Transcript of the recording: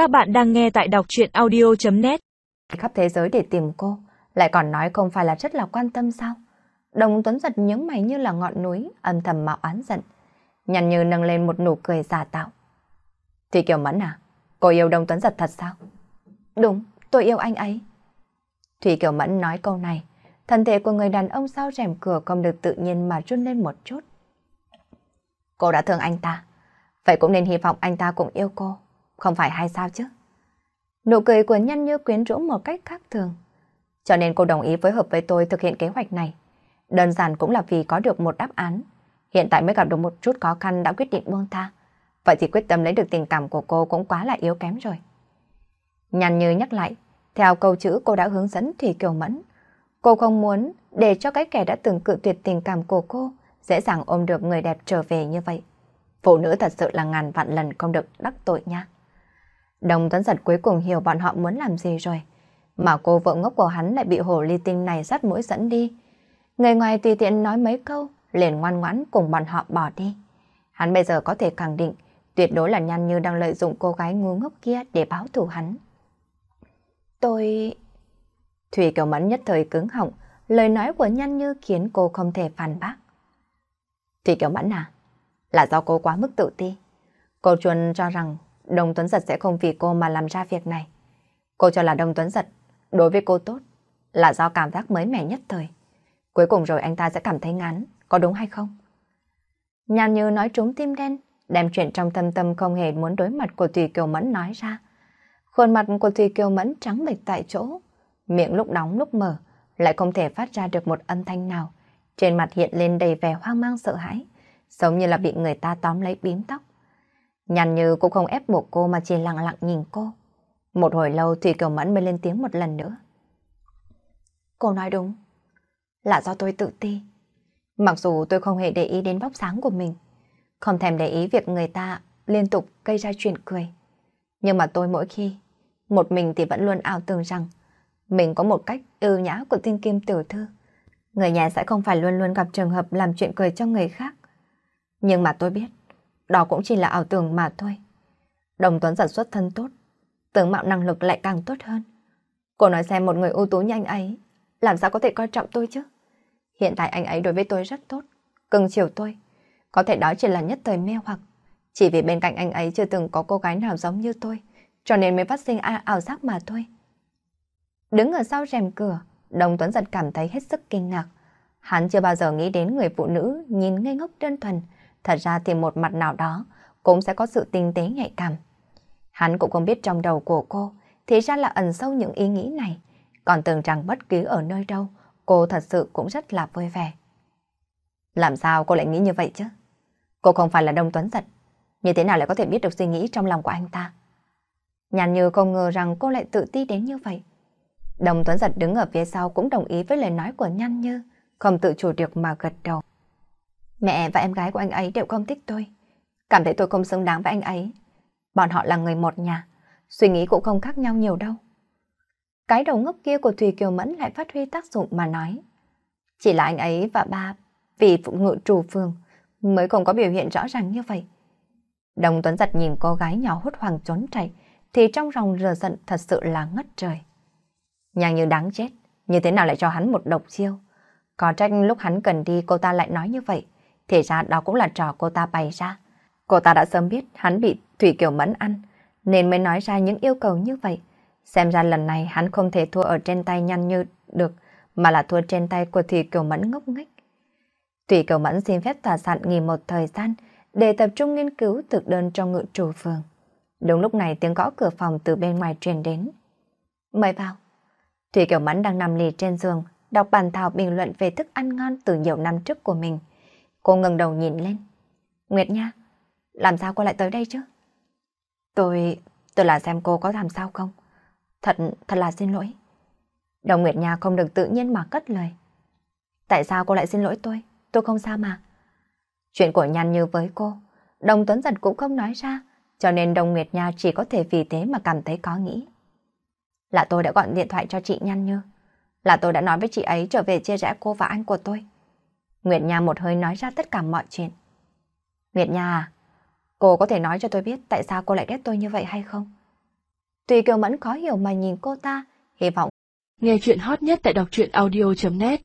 Các bạn đang nghe tại đọc chuyện audio.net Khắp thế giới để tìm cô, lại còn nói không phải là rất là quan tâm sao? Đồng Tuấn giật những mày như là ngọn núi, âm thầm mạo án giận. Nhằn như nâng lên một nụ cười giả tạo. Thì Kiều Mẫn à, cô yêu Đồng Tuấn giật thật sao? Đúng, tôi yêu anh ấy. Thủy Kiều Mẫn nói câu này, thân thể của người đàn ông sau rèm cửa không được tự nhiên mà run lên một chút. Cô đã thương anh ta, vậy cũng nên hy vọng anh ta cũng yêu cô, không phải hay sao chứ? Nụ cười của nhân như quyến rũ một cách khác thường. Cho nên cô đồng ý phối hợp với tôi thực hiện kế hoạch này. Đơn giản cũng là vì có được một đáp án. Hiện tại mới gặp được một chút khó khăn đã quyết định buông tha. Vậy thì quyết tâm lấy được tình cảm của cô cũng quá là yếu kém rồi. Nhàn như nhắc lại, theo câu chữ cô đã hướng dẫn Thủy Kiều Mẫn. Cô không muốn để cho cái kẻ đã từng cự tuyệt tình cảm của cô dễ dàng ôm được người đẹp trở về như vậy. Phụ nữ thật sự là ngàn vạn lần không được đắc tội nha. Đồng Tuấn Giật cuối cùng hiểu bọn họ muốn làm gì rồi. Mà cô vợ ngốc của hắn lại bị hồ ly tinh này sát mũi dẫn đi. Người ngoài tùy tiện nói mấy câu, liền ngoan ngoãn cùng bọn họ bỏ đi. Hắn bây giờ có thể khẳng định, tuyệt đối là Nhan Như đang lợi dụng cô gái ngu ngốc kia để báo thù hắn. Tôi... Thủy Kiều Mẫn nhất thời cứng họng, lời nói của Nhan Như khiến cô không thể phản bác. Thủy Kiều Mẫn à, là do cô quá mức tự ti. Cô chuồn cho rằng Đông Tuấn Giật sẽ không vì cô mà làm ra việc này. Cô cho là Đông Tuấn Giật đối với cô tốt là do cảm giác mới mẻ nhất thời. Cuối cùng rồi anh ta sẽ cảm thấy ngán, có đúng hay không? Nhàn như nói trúng tim đen, đem chuyện trong tâm tâm không hề muốn đối mặt của Thùy Kiều Mẫn nói ra. Khuôn mặt của Thùy Kiều Mẫn trắng bệch tại chỗ, miệng lúc đóng lúc mở, lại không thể phát ra được một âm thanh nào. Trên mặt hiện lên đầy vẻ hoang mang sợ hãi, giống như là bị người ta tóm lấy bím tóc. Nhàn như cũng không ép buộc cô mà chỉ lặng lặng nhìn cô. Một hồi lâu Thủy Kiều Mẫn mới lên tiếng một lần nữa. Cô nói đúng, là do tôi tự ti. Mặc dù tôi không hề để ý đến vóc sáng của mình, không thèm để ý việc người ta liên tục gây ra chuyện cười. Nhưng mà tôi mỗi khi, một mình thì vẫn luôn ảo tưởng rằng mình có một cách ưu nhã của tinh kim tiểu thư. Người nhà sẽ không phải luôn luôn gặp trường hợp làm chuyện cười cho người khác. Nhưng mà tôi biết, đó cũng chỉ là ảo tưởng mà thôi. Đồng Tuấn sản xuất thân tốt, tướng mạo năng lực lại càng tốt hơn. Cô nói xem một người ưu tú như anh ấy, làm sao có thể coi trọng tôi chứ? Hiện tại anh ấy đối với tôi rất tốt, cưng chiều tôi. Có thể đó chỉ là nhất thời mê hoặc. Chỉ vì bên cạnh anh ấy chưa từng có cô gái nào giống như tôi, cho nên mới phát sinh ảo giác mà thôi. Đứng ở sau rèm cửa, Đồng Tuấn giật cảm thấy hết sức kinh ngạc. Hắn chưa bao giờ nghĩ đến người phụ nữ nhìn ngây ngốc đơn thuần, thật ra thì một mặt nào đó cũng sẽ có sự tinh tế nhạy cảm. Hắn cũng không biết trong đầu của cô thì ra là ẩn sâu những ý nghĩ này, còn tưởng rằng bất cứ ở nơi đâu cô thật sự cũng rất là vui vẻ. Làm sao cô lại nghĩ như vậy chứ? Cô không phải là Đông Tuấn Giật, như thế nào lại có thể biết được suy nghĩ trong lòng của anh ta? Nhàn như không ngờ rằng cô lại tự ti đến như vậy. Đồng Tuấn Giật đứng ở phía sau cũng đồng ý với lời nói của Nhan Như, không tự chủ được mà gật đầu. Mẹ và em gái của anh ấy đều không thích tôi. Cảm thấy tôi không xứng đáng với anh ấy. Bọn họ là người một nhà. Suy nghĩ cũng không khác nhau nhiều đâu. Cái đầu ngốc kia của Thùy Kiều Mẫn lại phát huy tác dụng mà nói. Chỉ là anh ấy và ba vì phụ ngự trù phường mới không có biểu hiện rõ ràng như vậy. Đồng Tuấn giật nhìn cô gái nhỏ hốt hoảng trốn chạy thì trong lòng rờ giận thật sự là ngất trời. Nhàng như đáng chết, như thế nào lại cho hắn một độc chiêu. Có trách lúc hắn cần đi cô ta lại nói như vậy. Thì ra đó cũng là trò cô ta bày ra. Cô ta đã sớm biết hắn bị Thủy Kiều Mẫn ăn, nên mới nói ra những yêu cầu như vậy. Xem ra lần này hắn không thể thua ở trên tay nhanh như được, mà là thua trên tay của Thủy Kiều Mẫn ngốc nghếch. Thủy Kiều Mẫn xin phép tòa sạn nghỉ một thời gian để tập trung nghiên cứu thực đơn cho ngự chủ phường. Đúng lúc này tiếng gõ cửa phòng từ bên ngoài truyền đến. Mời vào. Thủy Kiều Mẫn đang nằm lì trên giường, đọc bản thảo bình luận về thức ăn ngon từ nhiều năm trước của mình. Cô ngẩng đầu nhìn lên. Nguyệt Nha, làm sao cô lại tới đây chứ? Tôi... tôi là xem cô có làm sao không? Thật... thật là xin lỗi. Đồng Nguyệt Nha không được tự nhiên mà cất lời. Tại sao cô lại xin lỗi tôi? Tôi không sao mà. Chuyện của Nhan Như với cô, Đồng Tuấn Giật cũng không nói ra, cho nên Đồng Nguyệt Nha chỉ có thể vì thế mà cảm thấy có nghĩ. Là tôi đã gọi điện thoại cho chị Nhan Như. Là tôi đã nói với chị ấy trở về chia rẽ cô và anh của tôi. Nguyệt Nha một hơi nói ra tất cả mọi chuyện. Nguyệt Nha à, cô có thể nói cho tôi biết tại sao cô lại ghét tôi như vậy hay không? Tùy Kiều Mẫn khó hiểu mà nhìn cô ta, hy vọng. Nghe chuyện hot nhất tại đọc truyện audio.net